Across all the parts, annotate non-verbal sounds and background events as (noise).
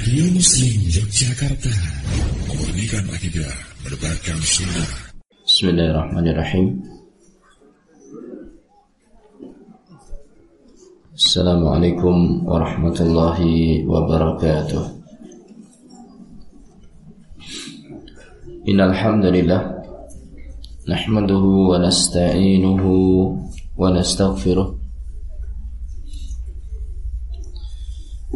Radio Muslim Yogyakarta. Memurnikan akidah Mendebarkan sunnah Bismillahirrahmanirrahim. Assalamualaikum warahmatullahi wabarakatuh. Innalhamdulillah Nahmaduhu wa nasta'inuhu wa nastaghfiruh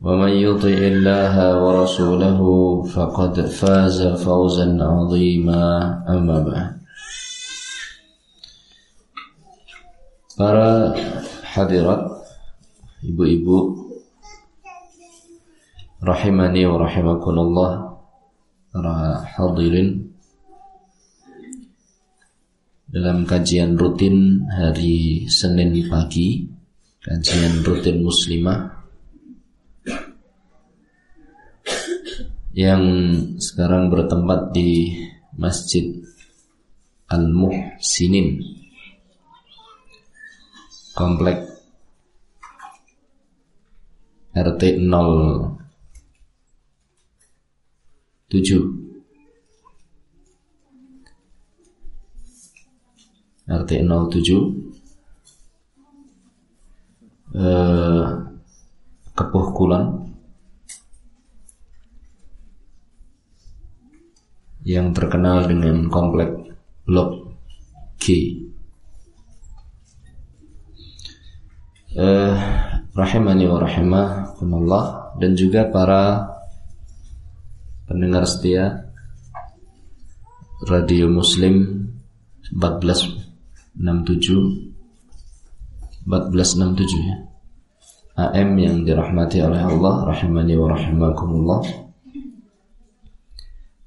ومن يطع الله ورسوله فقد فاز فوزا عظيما أما بعد Para hadirat Ibu-ibu Rahimani wa rahimakunallah Para hadirin Dalam kajian rutin hari Senin pagi Kajian rutin muslimah yang sekarang bertempat di Masjid Al-Muhsinin. Komplek RT 07 RT 07 eh, Kepuh Kulon yang terkenal dengan komplek Blok G. Eh, rahimani wa rahimakumullah dan juga para pendengar setia Radio Muslim 1467 1467 ya. AM yang dirahmati oleh Allah rahimani wa rahimakumullah.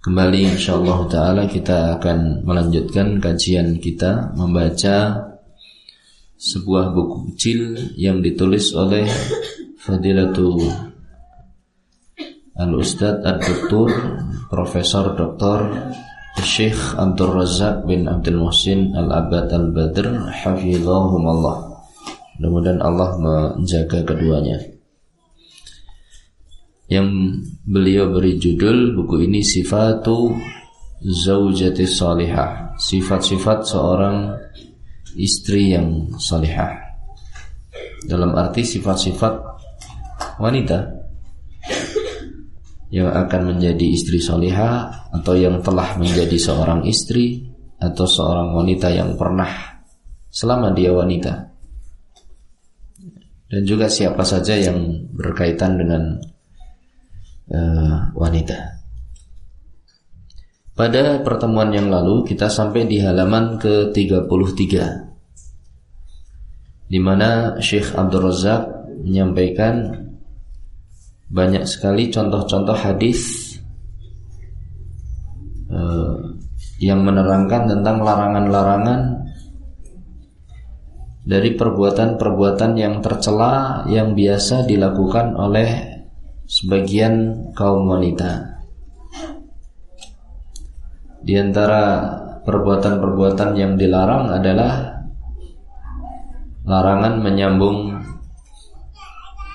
Kembali insyaallah taala kita akan melanjutkan kajian kita membaca sebuah buku kecil yang ditulis oleh Fadilatul Al Ustadz Ad Doktor Profesor Doktor Syekh Abdul Razak bin Abdul Muhsin Al Abad Al Badr Hafizahumullah. Mudah-mudahan Allah menjaga keduanya yang beliau beri judul buku ini Sifatu Zaujati Salihah. Sifat-sifat seorang istri yang salihah. Dalam arti sifat-sifat wanita Yang akan menjadi istri salihah Atau yang telah menjadi seorang istri Atau seorang wanita yang pernah Selama dia wanita. Dan juga siapa saja yang berkaitan dengan uh, wanita. Pada pertemuan yang lalu kita sampai di halaman ke-33 di mana Syekh Abdul Razak menyampaikan banyak sekali contoh-contoh hadis uh, yang menerangkan tentang larangan-larangan dari perbuatan-perbuatan yang tercela yang biasa dilakukan oleh sebagian kaum wanita. Di antara perbuatan-perbuatan yang dilarang adalah larangan menyambung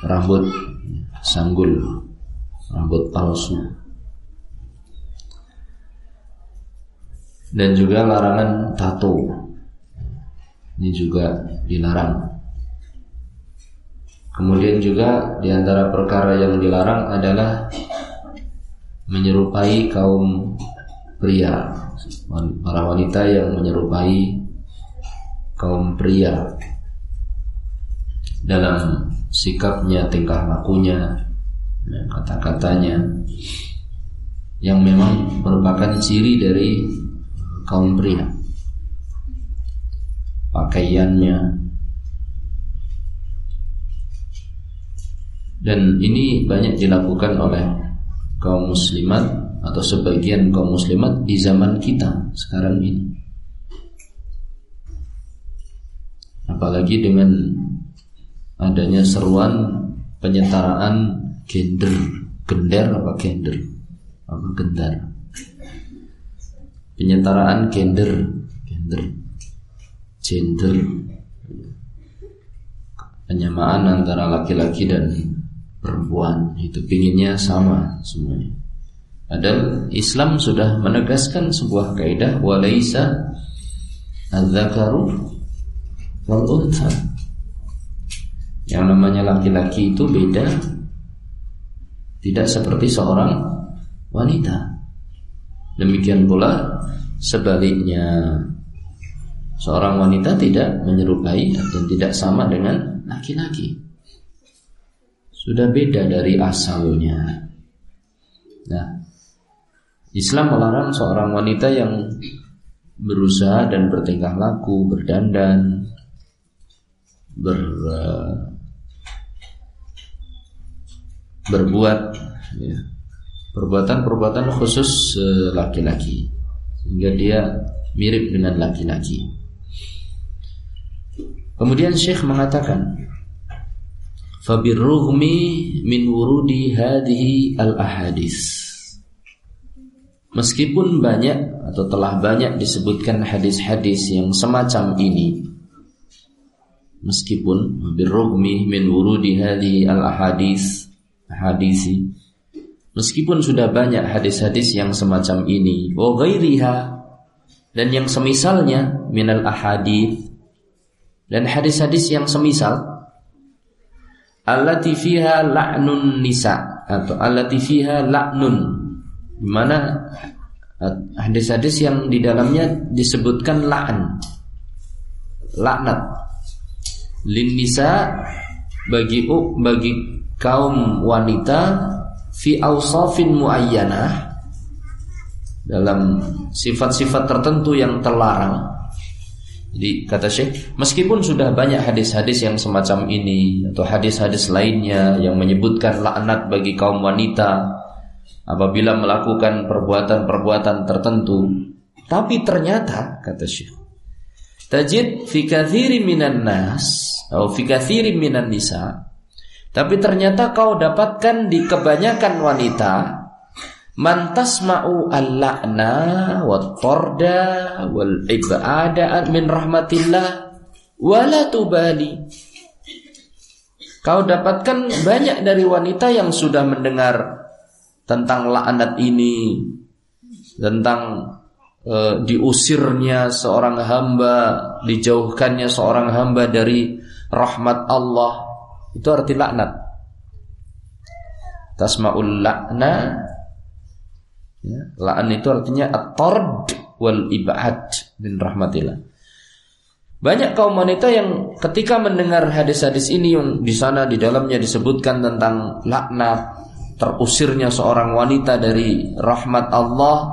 rambut sanggul, rambut palsu. Dan juga larangan tato. Ini juga dilarang. Kemudian juga di antara perkara yang dilarang adalah menyerupai kaum pria, para wanita yang menyerupai kaum pria dalam sikapnya, tingkah lakunya, ya, kata-katanya yang memang merupakan ciri dari kaum pria. Pakaiannya dan ini banyak dilakukan oleh kaum muslimat atau sebagian kaum muslimat di zaman kita sekarang ini. Apalagi dengan adanya seruan penyetaraan gender, gender apa gender? Apa gendar? Penyetaraan gender, gender, gender, penyamaan antara laki-laki dan perempuan itu pinginnya sama semuanya. Padahal Islam sudah menegaskan sebuah kaidah walaisa adzakaru wal untha. Yang namanya laki-laki itu beda tidak seperti seorang wanita. Demikian pula sebaliknya seorang wanita tidak menyerupai dan tidak sama dengan laki-laki. Sudah beda dari asalnya. Nah, Islam melarang seorang wanita yang berusaha dan bertingkah laku, berdandan, ber berbuat ya, perbuatan-perbuatan khusus uh, laki-laki sehingga dia mirip dengan laki-laki. Kemudian Syekh mengatakan Fabirruhmi min wurudi hadhihi al-ahadis. Meskipun banyak atau telah banyak disebutkan hadis-hadis yang semacam ini Meskipun birruhmi min wurudi hadhihi al-ahadis hadisi Meskipun sudah banyak hadis-hadis yang semacam ini wa ghairiha dan yang semisalnya minal ahadith dan hadis-hadis yang semisal allati fiha la'nun nisa. Atau allati fiha la'nun. Di mana hadis-hadis yang di dalamnya disebutkan la'an. Laknat lin nisa bagi bagi kaum wanita fi ausafin muayyanah dalam sifat-sifat tertentu yang terlarang jadi kata Syekh, meskipun sudah banyak hadis-hadis yang semacam ini atau hadis-hadis lainnya yang menyebutkan laknat bagi kaum wanita apabila melakukan perbuatan-perbuatan tertentu, tapi ternyata kata Syekh, tajid fi minan nas atau fi minan nisa, tapi ternyata kau dapatkan di kebanyakan wanita Man tasma'u al-la'na wa torda wal ibada min rahmatillah wala tubali. Kau dapatkan banyak dari wanita yang sudah mendengar tentang laknat ini, tentang e, diusirnya seorang hamba, dijauhkannya seorang hamba dari rahmat Allah. Itu arti laknat. Tasma'ul la'na Ya, la'an itu artinya at-tard wal ibad min rahmatillah. Banyak kaum wanita yang ketika mendengar hadis-hadis ini yang di sana di dalamnya disebutkan tentang laknat, terusirnya seorang wanita dari rahmat Allah,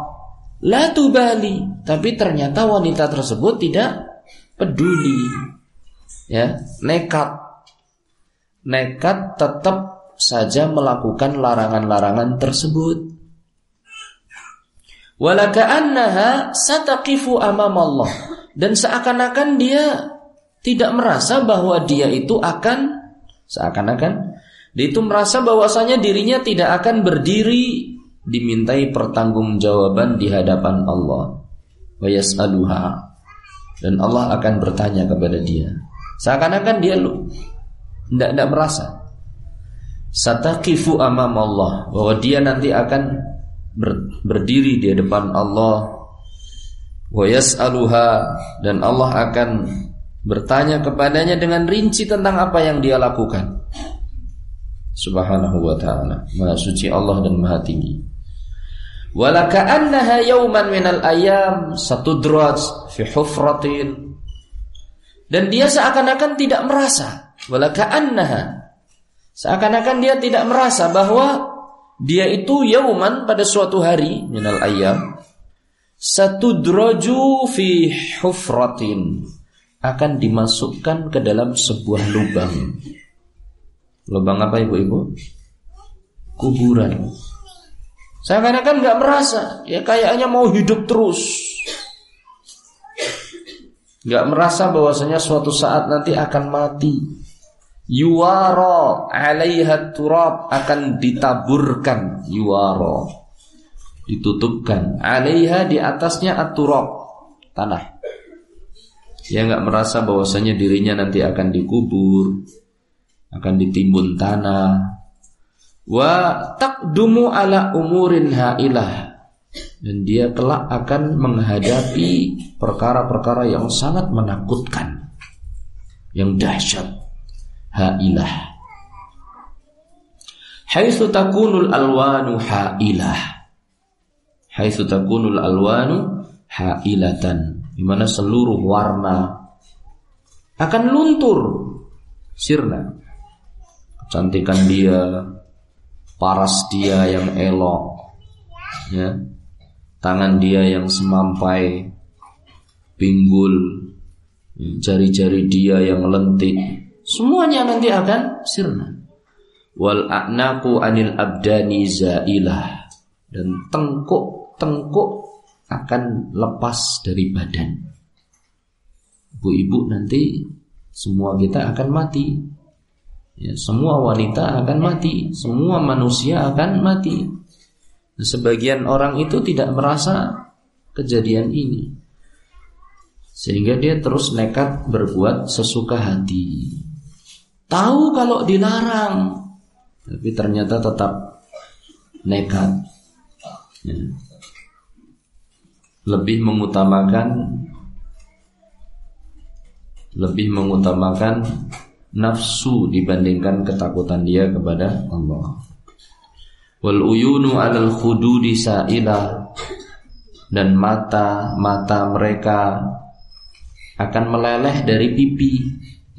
la tubali, tapi ternyata wanita tersebut tidak peduli. Ya, nekat. Nekat tetap saja melakukan larangan-larangan tersebut. Walaka'annaha sataqifu amam Allah. Dan seakan-akan dia tidak merasa bahwa dia itu akan seakan-akan dia itu merasa bahwasanya dirinya tidak akan berdiri dimintai pertanggungjawaban di hadapan Allah. Wa yas'aluha. Dan Allah akan bertanya kepada dia. Seakan-akan dia lu tidak merasa. Sataqifu amam Allah bahwa dia nanti akan ber, berdiri di depan Allah wa yas'aluha dan Allah akan bertanya kepadanya dengan rinci tentang apa yang dia lakukan subhanahu wa ta'ala maha suci Allah dan maha tinggi walaka'annaha yawman minal ayam satudraj fi hufratin Dan dia seakan-akan tidak merasa. Walaka'annaha. Seakan-akan dia tidak merasa bahwa dia itu yauman pada suatu hari minal ayam satu droju fi hufratin akan dimasukkan ke dalam sebuah lubang. Lubang apa ibu-ibu? Kuburan. Saya kan nggak merasa, ya kayaknya mau hidup terus. Nggak merasa bahwasanya suatu saat nanti akan mati. Yuwaro alaiha turab akan ditaburkan. Yuwaro. Ditutupkan. Alaiha di atasnya aturab tanah. Dia nggak merasa bahwasanya dirinya nanti akan dikubur akan ditimbun tanah. Wa takdumu ala umurin hailah. Dan dia kelak akan menghadapi perkara-perkara yang sangat menakutkan yang dahsyat hailah. Haitsu takunul alwanu hailah. Haitsu takunul alwanu hailatan. Di mana seluruh warna akan luntur sirna. Kecantikan dia paras dia yang elok ya. Tangan dia yang semampai pinggul jari-jari dia yang lentik Semuanya nanti akan sirna. Wal a'naku anil abdani zailah dan tengkuk-tengkuk akan lepas dari badan. Ibu-ibu nanti semua kita akan mati. Ya, semua wanita akan mati, semua manusia akan mati. sebagian orang itu tidak merasa kejadian ini. Sehingga dia terus nekat berbuat sesuka hati. Tahu kalau dilarang, tapi ternyata tetap nekat. Ya. Lebih mengutamakan lebih mengutamakan nafsu dibandingkan ketakutan dia kepada Allah. Wal uyunu 'alal khududi sa'ila dan mata-mata mereka akan meleleh dari pipi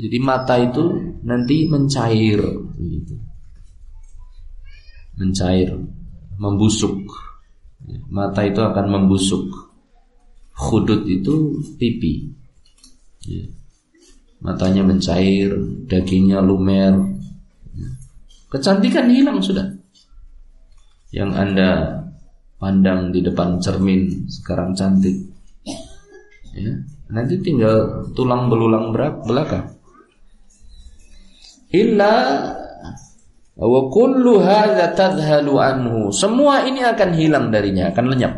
jadi mata itu nanti mencair gitu. Mencair, membusuk. Mata itu akan membusuk. Khudut itu pipi. Ya. Matanya mencair, dagingnya lumer. Kecantikan hilang sudah. Yang Anda pandang di depan cermin sekarang cantik. Ya, nanti tinggal tulang belulang belakang illa wa kullu hadza tadhhalu anhu. Semua ini akan hilang darinya, akan lenyap.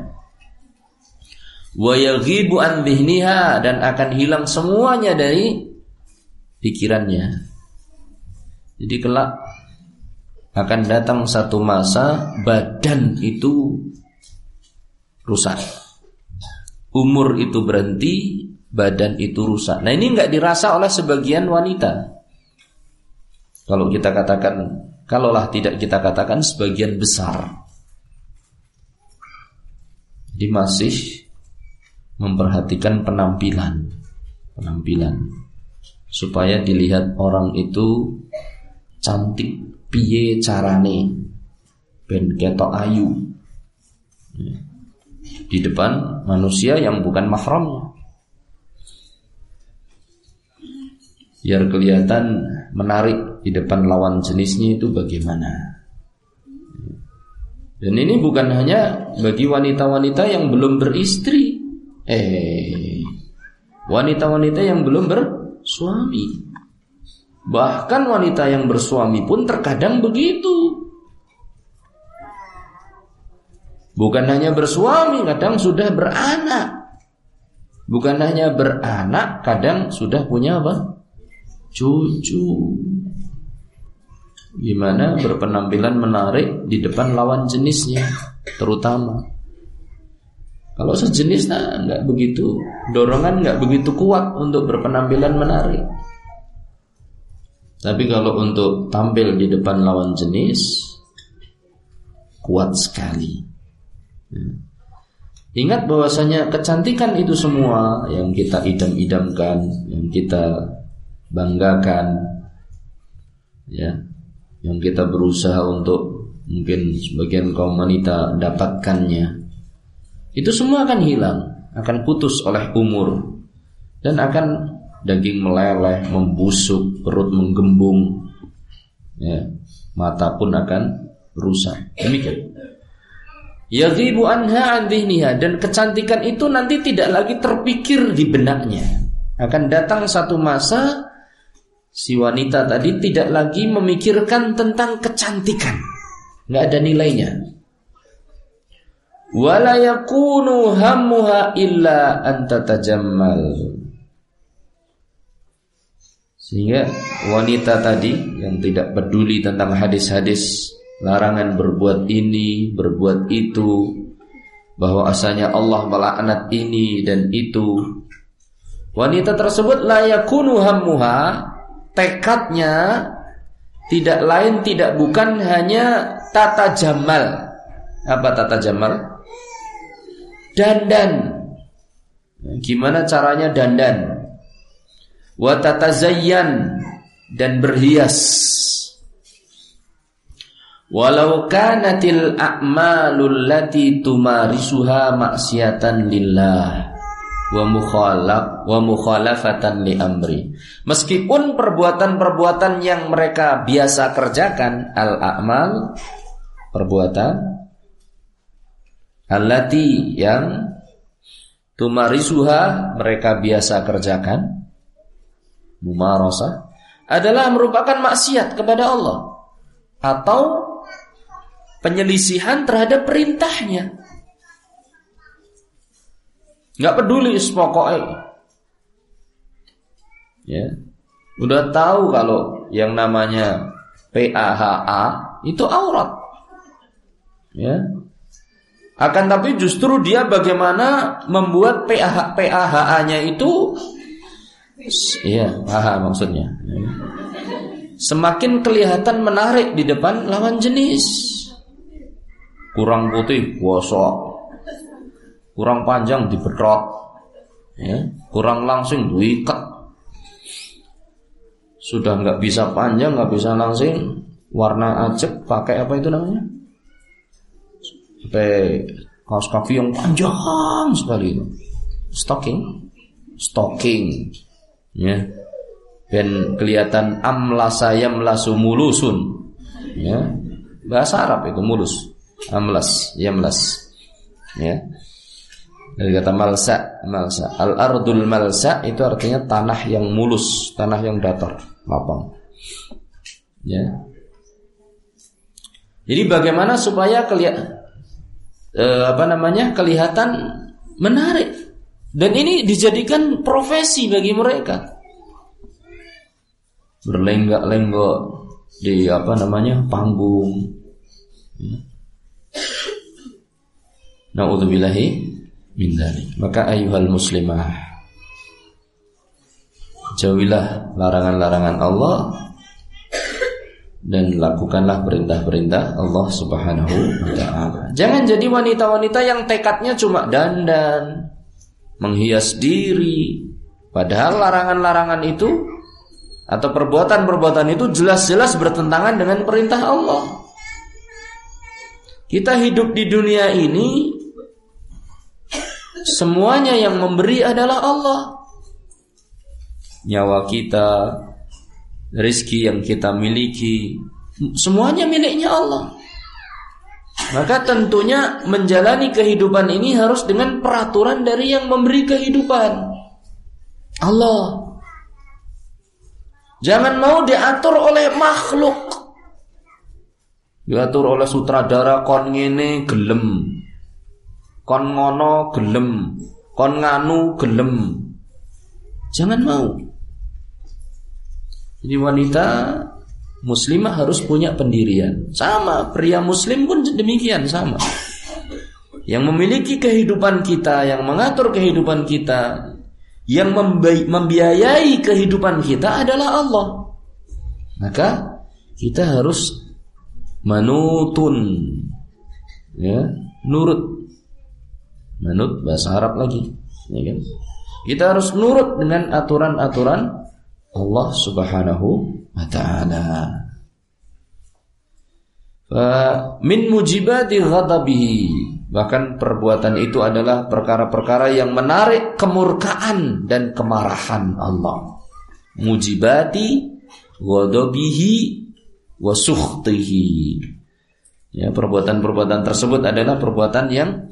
Wa yaghibu an dhihniha dan akan hilang semuanya dari pikirannya. Jadi kelak akan datang satu masa badan itu rusak. Umur itu berhenti, badan itu rusak. Nah ini nggak dirasa oleh sebagian wanita. Kalau kita katakan, kalaulah tidak kita katakan sebagian besar. Jadi masih memperhatikan penampilan, penampilan. Supaya dilihat orang itu cantik piye carane? Ben ketok ayu. Di depan manusia yang bukan mahramnya. Biar kelihatan menarik di depan lawan jenisnya itu bagaimana. Dan ini bukan hanya bagi wanita-wanita yang belum beristri. Eh, wanita-wanita yang belum bersuami. Bahkan wanita yang bersuami pun terkadang begitu. Bukan hanya bersuami, kadang sudah beranak. Bukan hanya beranak, kadang sudah punya apa? cucu gimana berpenampilan menarik di depan lawan jenisnya terutama. Kalau sejenis nah nggak begitu dorongan nggak begitu kuat untuk berpenampilan menarik. Tapi kalau untuk tampil di depan lawan jenis kuat sekali. Ingat bahwasanya kecantikan itu semua yang kita idam-idamkan, yang kita banggakan, ya, yang kita berusaha untuk mungkin sebagian kaum wanita dapatkannya, itu semua akan hilang, akan putus oleh umur dan akan daging meleleh, membusuk, perut menggembung, ya, mata pun akan rusak. Demikian. Yaghibu anha an dan kecantikan itu nanti tidak lagi terpikir di benaknya. Akan datang satu masa si wanita tadi tidak lagi memikirkan tentang kecantikan. nggak ada nilainya. Wala yakunu hammuha illa an Sehingga wanita tadi yang tidak peduli tentang hadis-hadis larangan berbuat ini, berbuat itu, bahwa asalnya Allah melaknat ini dan itu. Wanita tersebut layakunu hammuha, tekadnya tidak lain tidak bukan hanya tata jamal. Apa tata jamal? Dandan. Gimana caranya dandan? Wa tatazayyan dan berhias Walau kanatil a'malul lati tumarisuha maksiatan lillah wa mukhalaf wa mukhalafatan li amri. Meskipun perbuatan-perbuatan yang mereka biasa kerjakan al-a'mal perbuatan allati yang tumarisuha mereka biasa kerjakan mumarasah adalah merupakan maksiat kepada Allah atau penyelisihan terhadap perintahnya. Nggak peduli pokoknya. Ya. Udah tahu kalau yang namanya PAHA itu aurat. Ya. Akan tapi justru dia bagaimana membuat PAH PAHA-nya itu iya, PAHA maksudnya. Ya. Semakin kelihatan menarik di depan lawan jenis kurang putih gosok kurang panjang dibedrot ya kurang langsing diikat. Sudah nggak bisa panjang nggak bisa langsing warna ajek pakai apa itu namanya? Pakai kaos kaki yang panjang sekali itu. Stocking. Stocking. Ya. Dan kelihatan amlasa yamlasu mulusun. Ya. Bahasa Arab itu mulus. Amlas yamlas. Ya dari kata malsa malsa. Al ardul malsa itu artinya tanah yang mulus tanah yang datar lapang. Ya. Jadi bagaimana supaya kelihatan eh, apa namanya kelihatan menarik? Dan ini dijadikan profesi bagi mereka. Berlenggak-lenggok di apa namanya panggung. Ya. Min dzalik. Maka ayuhal muslimah jauhilah larangan-larangan Allah dan lakukanlah perintah-perintah Allah Subhanahu wa taala. Jangan jadi wanita-wanita yang tekadnya cuma dandan, menghias diri, padahal larangan-larangan itu atau perbuatan-perbuatan itu jelas-jelas bertentangan dengan perintah Allah. Kita hidup di dunia ini Semuanya yang memberi adalah Allah. Nyawa kita, rizki yang kita miliki, semuanya miliknya Allah. Maka tentunya menjalani kehidupan ini harus dengan peraturan dari yang memberi kehidupan. Allah. Jangan mau diatur oleh makhluk. Diatur oleh sutradara kon ngene gelem kon ngono gelem, kon nganu gelem. Jangan mau. Jadi wanita muslimah harus punya pendirian. Sama, pria muslim pun demikian sama. Yang memiliki kehidupan kita, yang mengatur kehidupan kita, yang membiayai kehidupan kita adalah Allah. Maka kita harus manutun ya, nurut manut bahasa Arab lagi, ya kan? Kita harus nurut dengan aturan-aturan Allah Subhanahu wa taala. Min mujibati ghadabihi Bahkan perbuatan itu adalah perkara-perkara yang menarik kemurkaan dan kemarahan Allah. Mujibati ghadabihi wa Ya, perbuatan-perbuatan tersebut adalah perbuatan yang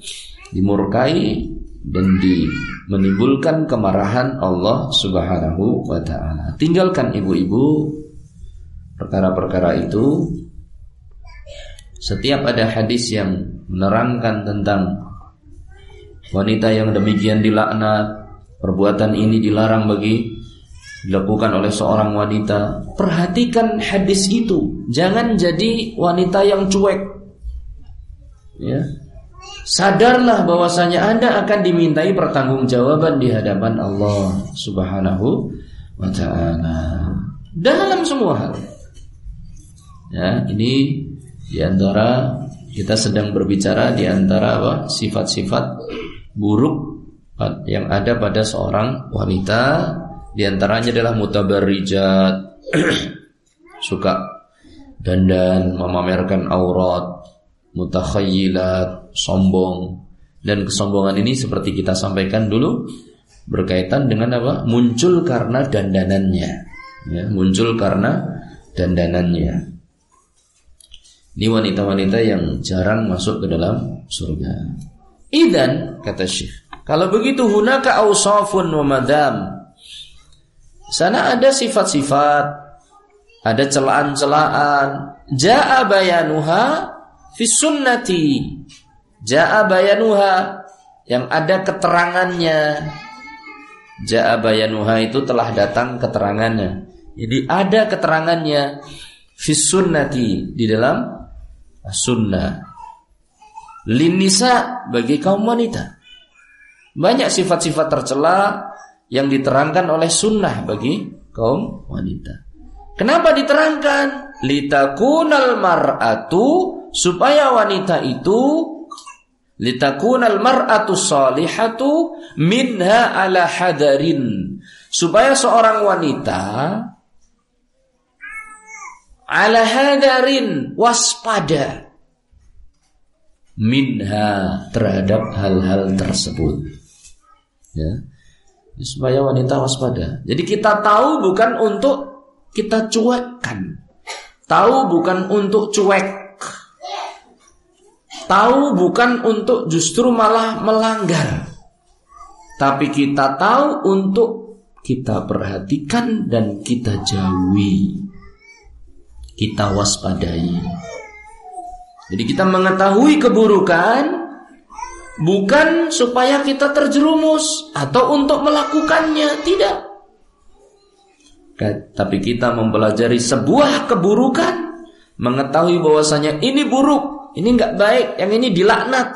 dimurkai dan di, menimbulkan kemarahan Allah Subhanahu wa taala. Tinggalkan ibu-ibu perkara-perkara itu. Setiap ada hadis yang menerangkan tentang wanita yang demikian dilaknat, perbuatan ini dilarang bagi dilakukan oleh seorang wanita. Perhatikan hadis itu, jangan jadi wanita yang cuek. Ya, Sadarlah bahwasanya Anda akan dimintai pertanggungjawaban di hadapan Allah Subhanahu wa taala. Dalam semua hal. Ya, ini di antara kita sedang berbicara di antara sifat-sifat buruk yang ada pada seorang wanita. Di antaranya adalah mutabarrijat (clears throat) suka dandan memamerkan aurat mutakhayyilat, sombong dan kesombongan ini seperti kita sampaikan dulu berkaitan dengan apa? muncul karena dandanannya. Ya, muncul karena dandanannya. Ini wanita-wanita yang jarang masuk ke dalam surga. Idan kata Syekh, kalau begitu hunaka ausafun wa madam. Sana ada sifat-sifat, ada celaan-celaan. Ja'a bayanuha Fis sunnati Ja'a bayanuha Yang ada keterangannya. Ja'a bayanuha itu telah datang keterangannya. Jadi ada keterangannya Fis sunnati Di dalam sunnah. Linisa bagi kaum wanita. Banyak sifat-sifat tercela Yang diterangkan oleh sunnah bagi kaum wanita. Kenapa diterangkan? Litakunal mar'atu supaya wanita itu litakunal mar'atu salihatu minha ala hadarin. Supaya seorang wanita ala hadarin waspada minha terhadap hal-hal tersebut. Ya. Supaya wanita waspada. Jadi kita tahu bukan untuk kita cuekkan. Tahu bukan untuk cuek Tahu bukan untuk justru malah melanggar. Tapi kita tahu untuk kita perhatikan dan kita jauhi. Kita waspadai. Jadi kita mengetahui keburukan bukan supaya kita terjerumus atau untuk melakukannya, tidak. Tapi kita mempelajari sebuah keburukan, mengetahui bahwasanya ini buruk, ini nggak baik, yang ini dilaknat.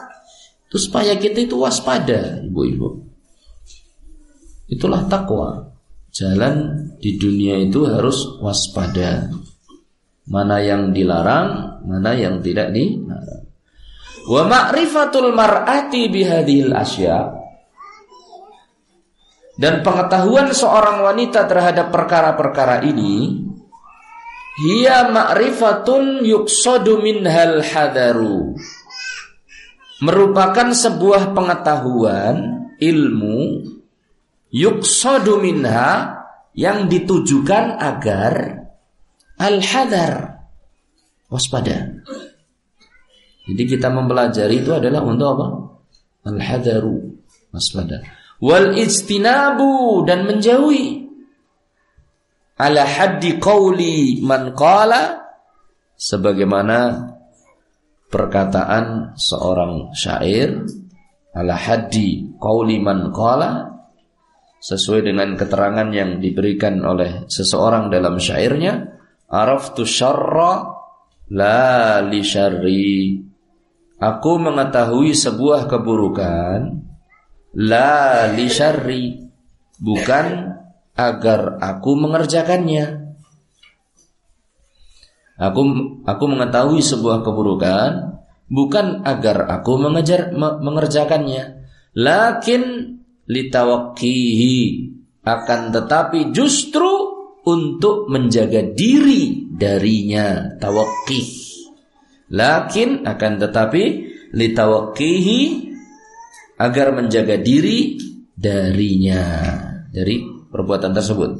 Itu supaya kita itu waspada, ibu-ibu. Itulah takwa. Jalan di dunia itu harus waspada. Mana yang dilarang, mana yang tidak dilarang. Wa ma'rifatul mar'ati bihadhil asya. Dan pengetahuan seorang wanita terhadap perkara-perkara ini Hiya ma'rifatun yuksadu minhal hadaru Merupakan sebuah pengetahuan ilmu yuksadu minha yang ditujukan agar al-hadar waspada. Jadi kita mempelajari itu adalah untuk apa? Al-hadaru waspada. Wal ijtinabu dan menjauhi ala haddi qawli man qala sebagaimana perkataan seorang syair ala haddi qawli man qala sesuai dengan keterangan yang diberikan oleh seseorang dalam syairnya araftu syarra la li syarri. Aku mengetahui sebuah keburukan la li syarri bukan agar aku mengerjakannya. Aku aku mengetahui sebuah keburukan bukan agar aku mengejar me, mengerjakannya. lakin litawakkihi akan tetapi justru untuk menjaga diri darinya tawakkih lakin akan tetapi litawakkihi agar menjaga diri darinya dari perbuatan tersebut.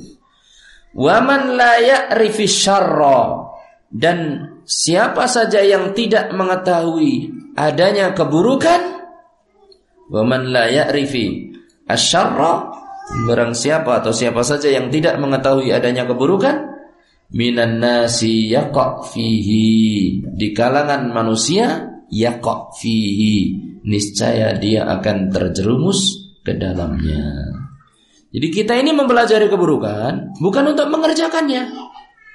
Waman la ya'rifi syarra. Dan siapa saja yang tidak mengetahui adanya keburukan Waman la ya'rifi asyarra. Barang siapa atau siapa saja yang tidak mengetahui adanya keburukan Minan nasi yaqa' fihi. Di kalangan manusia yaqa' fihi. Niscaya dia akan terjerumus ke dalamnya Jadi kita ini mempelajari keburukan Bukan untuk mengerjakannya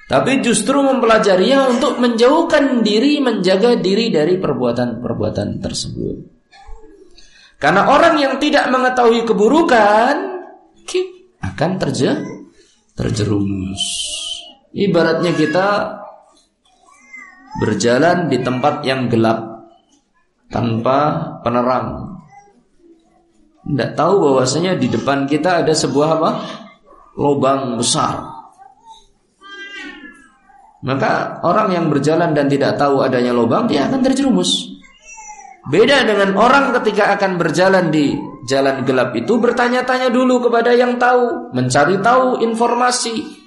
Tapi justru mempelajarinya untuk menjauhkan diri Menjaga diri dari perbuatan-perbuatan tersebut karena orang yang tidak mengetahui keburukan akan terje terjerumus. Ibaratnya kita berjalan di tempat yang gelap tanpa penerang. Tidak tahu bahwasanya di depan kita ada sebuah apa? Lubang besar. Maka orang yang berjalan dan tidak tahu adanya lubang dia akan terjerumus. Beda dengan orang ketika akan berjalan di jalan gelap itu bertanya-tanya dulu kepada yang tahu, mencari tahu informasi.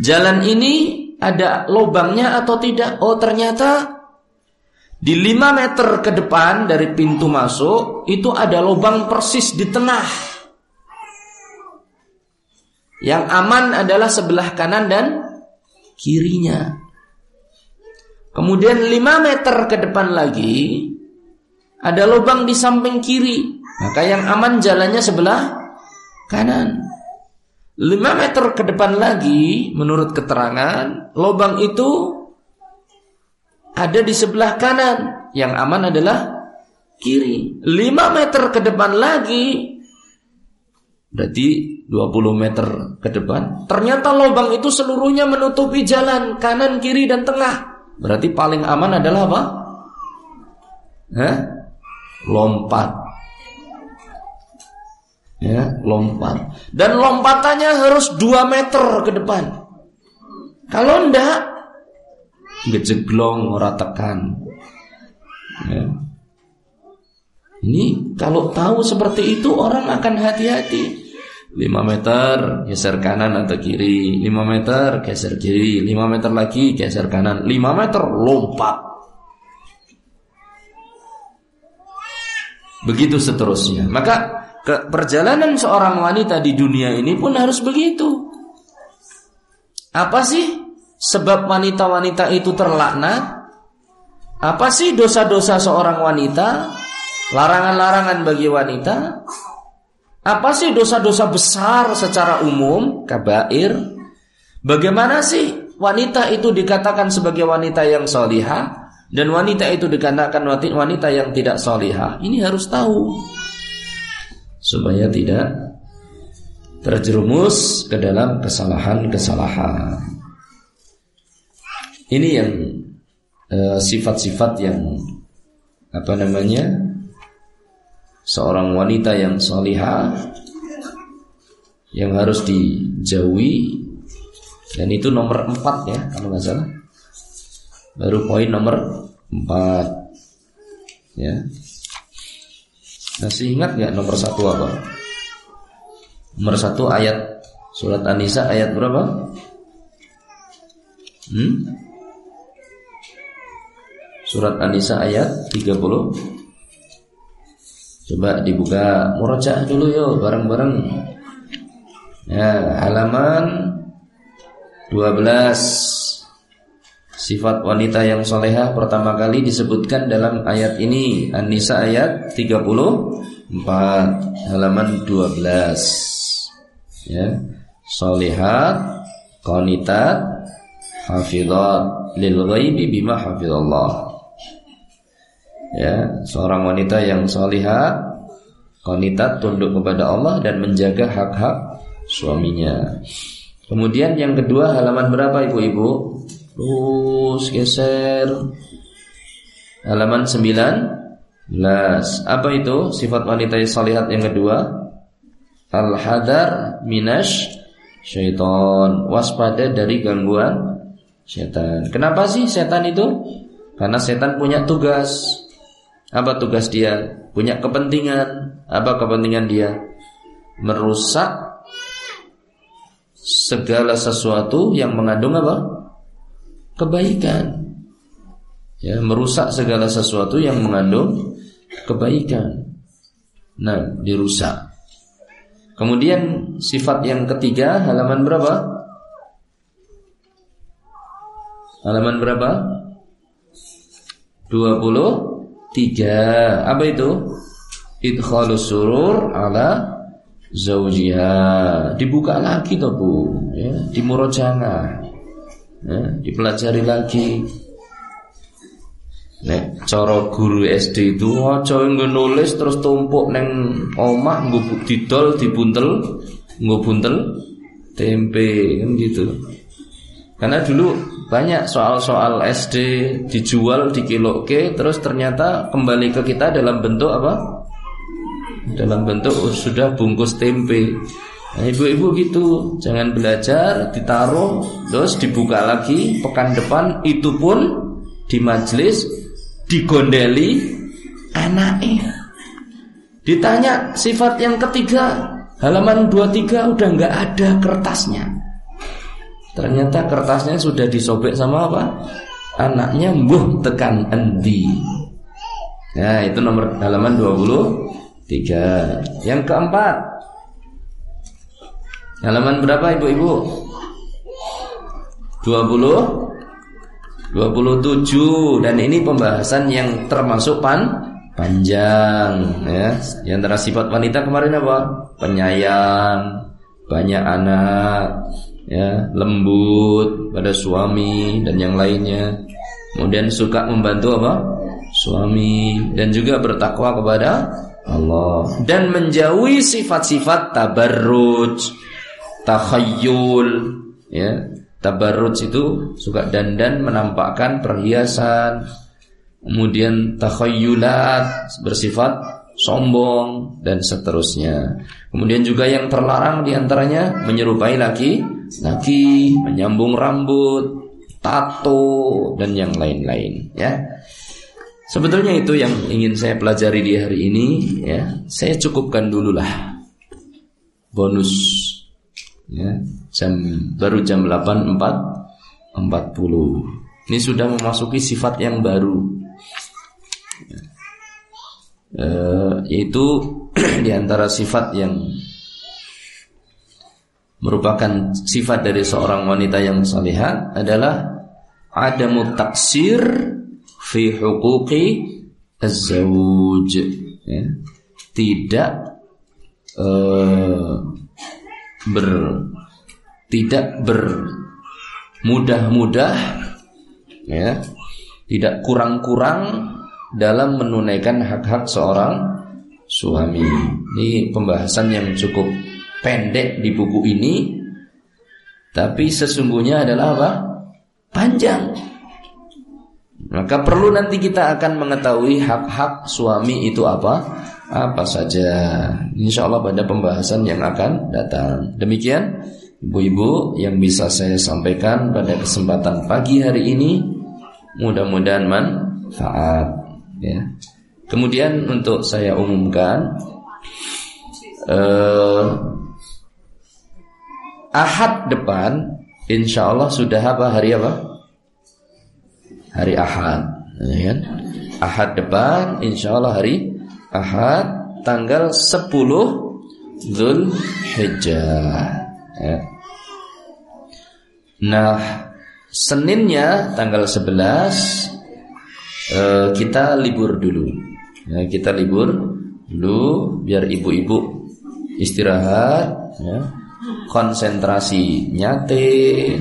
Jalan ini ada lubangnya atau tidak? Oh ternyata di 5 meter ke depan dari pintu masuk itu ada lubang persis di tengah. Yang aman adalah sebelah kanan dan kirinya. Kemudian 5 meter ke depan lagi ada lubang di samping kiri. Maka yang aman jalannya sebelah kanan. 5 meter ke depan lagi menurut keterangan lubang itu ada di sebelah kanan. Yang aman adalah kiri. 5 meter ke depan lagi berarti 20 meter ke depan. Ternyata lubang itu seluruhnya menutupi jalan kanan, kiri dan tengah. Berarti paling aman adalah apa? Hah? Lompat. Ya, lompat. Dan lompatannya harus 2 meter ke depan. Kalau enggak gejeglong ora tekan. Ya. Ini kalau tahu seperti itu orang akan hati-hati. 5 meter geser kanan atau kiri. 5 meter geser kiri. 5 meter lagi geser kanan. 5 meter lompat. Begitu seterusnya. Maka ke perjalanan seorang wanita di dunia ini pun harus begitu. Apa sih sebab wanita-wanita itu terlaknat apa sih dosa-dosa seorang wanita larangan-larangan bagi wanita apa sih dosa-dosa besar secara umum, kabair? Bagaimana sih wanita itu dikatakan sebagai wanita yang solihah dan wanita itu dikatakan wanita yang tidak solihah? Ini harus tahu supaya tidak terjerumus ke dalam kesalahan-kesalahan. Ini yang eh, sifat-sifat uh, yang apa namanya seorang wanita yang solihah yang harus dijauhi dan itu nomor empat ya kalau nggak salah. Baru poin nomor empat ya. Masih ingat nggak nomor satu apa? Nomor satu ayat surat An-Nisa ayat berapa? Hmm? Surat An-Nisa ayat 30 Coba dibuka murojaah dulu yuk bareng-bareng. Ya, halaman 12 Sifat wanita yang soleha pertama kali disebutkan dalam ayat ini An-Nisa ayat 34 Halaman 12 Ya Solehat Qanitat Hafidhat Lil ghaibi bima hafidhallah ya seorang wanita yang salihah konitat tunduk kepada Allah dan menjaga hak-hak suaminya. Kemudian yang kedua halaman berapa ibu-ibu? Terus geser Halaman 9 Las. Apa itu sifat wanita yang salihat yang kedua? Al-hadar minash syaiton. Waspada dari gangguan setan. Kenapa sih setan itu? Karena setan punya tugas. Apa tugas dia? Punya kepentingan. Apa kepentingan dia? Merusak segala sesuatu yang mengandung apa? Kebaikan. Ya, merusak segala sesuatu yang mengandung kebaikan. Nah, dirusak. Kemudian sifat yang ketiga halaman berapa? Halaman berapa? 23. Apa itu? Idkhalus surur ala zaujiha. Dibuka lagi toh Bu, ya, di murojaah. Ya, dipelajari lagi. Nek cara guru SD itu aja nggo nulis terus tumpuk neng omah nggo didol dibuntel, nggo buntel tempe kan gitu. Karena dulu banyak soal-soal SD dijual di kilo ke terus ternyata kembali ke kita dalam bentuk apa? Dalam bentuk sudah bungkus tempe. Nah, ibu-ibu gitu, jangan belajar, ditaruh, terus dibuka lagi pekan depan itu pun di majelis digondeli anaknya. Ditanya sifat yang ketiga, halaman 23 udah nggak ada kertasnya. Ternyata kertasnya sudah disobek sama apa? Anaknya mbuh tekan endi. Nah, itu nomor halaman 23. Yang keempat. Halaman berapa Ibu-ibu? 20 27 dan ini pembahasan yang termasuk pan panjang ya. Di antara sifat wanita kemarin apa? Penyayang, banyak anak, ya, lembut pada suami dan yang lainnya. Kemudian suka membantu apa? Suami dan juga bertakwa kepada Allah dan menjauhi sifat-sifat tabarruj, takhayyul, ya Tabarruj itu suka dandan menampakkan perhiasan. Kemudian takhayyulat bersifat sombong dan seterusnya. Kemudian juga yang terlarang di antaranya menyerupai laki laki, menyambung rambut, tato dan yang lain-lain ya. Sebetulnya itu yang ingin saya pelajari di hari ini ya. Saya cukupkan dululah bonus ya jam baru jam 8.40 ini sudah memasuki sifat yang baru e, yaitu (clears throat) di antara sifat yang merupakan sifat dari seorang wanita yang salihat adalah ada mutaksir fi huquqi az-zawj ya. tidak uh, ber tidak bermudah-mudah ya tidak kurang-kurang dalam menunaikan hak-hak seorang suami. Ini pembahasan yang cukup pendek di buku ini tapi sesungguhnya adalah apa? panjang. Maka perlu nanti kita akan mengetahui hak-hak suami itu apa? Apa saja. Insya Allah pada pembahasan yang akan datang. Demikian ibu-ibu yang bisa saya sampaikan pada kesempatan pagi hari ini mudah-mudahan manfaat ya. Kemudian untuk saya umumkan eh, Ahad depan Insya Allah sudah apa hari apa? Hari Ahad ya kan? Ahad depan Insya Allah hari Ahad Tanggal 10 Dhul Hijjah Ya. Nah, Seninnya tanggal 11 eh, kita libur dulu. Ya, kita libur dulu biar ibu-ibu istirahat, ya. Konsentrasi nyate,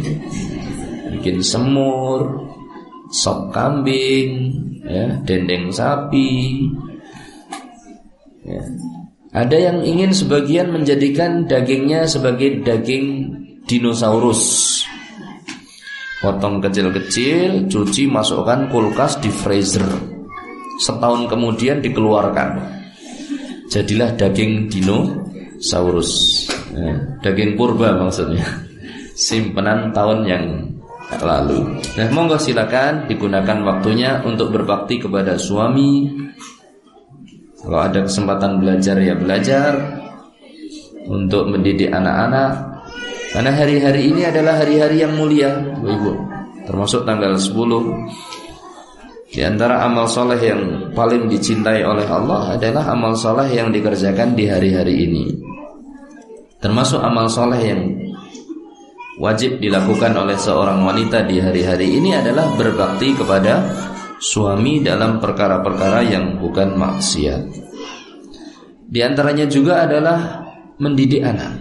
bikin semur, sop kambing, ya, dendeng sapi. Ya. Ada yang ingin sebagian menjadikan dagingnya sebagai daging dinosaurus. Potong kecil-kecil, cuci, masukkan kulkas di freezer. setahun kemudian dikeluarkan. Jadilah daging dinosaurus. Ya, daging purba maksudnya. Simpenan tahun yang lalu. Nah, monggo silakan digunakan waktunya untuk berbakti kepada suami. Kalau ada kesempatan belajar ya belajar untuk mendidik anak-anak. Karena hari-hari ini adalah hari-hari yang mulia, Ibu. Termasuk tanggal 10 di antara amal soleh yang paling dicintai oleh Allah adalah amal soleh yang dikerjakan di hari-hari ini. Termasuk amal soleh yang wajib dilakukan oleh seorang wanita di hari-hari ini adalah berbakti kepada suami dalam perkara-perkara yang bukan maksiat. Di antaranya juga adalah mendidik anak,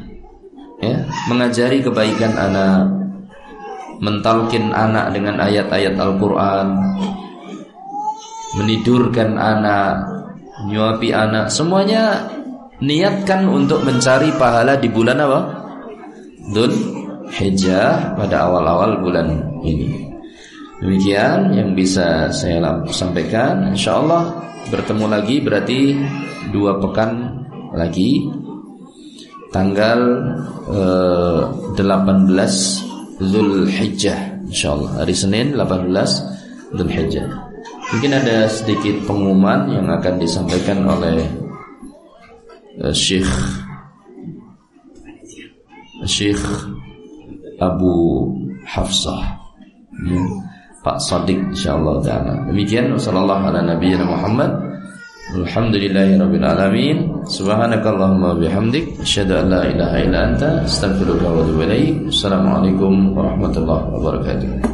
ya, mengajari kebaikan anak, mentalkin anak dengan ayat-ayat Al-Quran, menidurkan anak, nyuapi anak, semuanya niatkan untuk mencari pahala di bulan apa? Dun Hijjah pada awal-awal bulan ini. Demikian yang bisa saya sampaikan. Insya Allah bertemu lagi berarti dua pekan lagi tanggal eh, 18 Zulhijjah insyaallah hari Senin 18 Zulhijjah. Mungkin ada sedikit pengumuman yang akan disampaikan oleh uh, Syekh Syekh Abu Hafsah ya, Pak Sadiq insyaallah taala. Demikian wasallallahu ala nabiyina Muhammad. Alhamdulillahirabbil alamin. Subhanakallahumma bihamdik asyhadu an la ilaha illa anta astaghfiruka wa atubu ilaik. Assalamualaikum warahmatullahi wabarakatuh.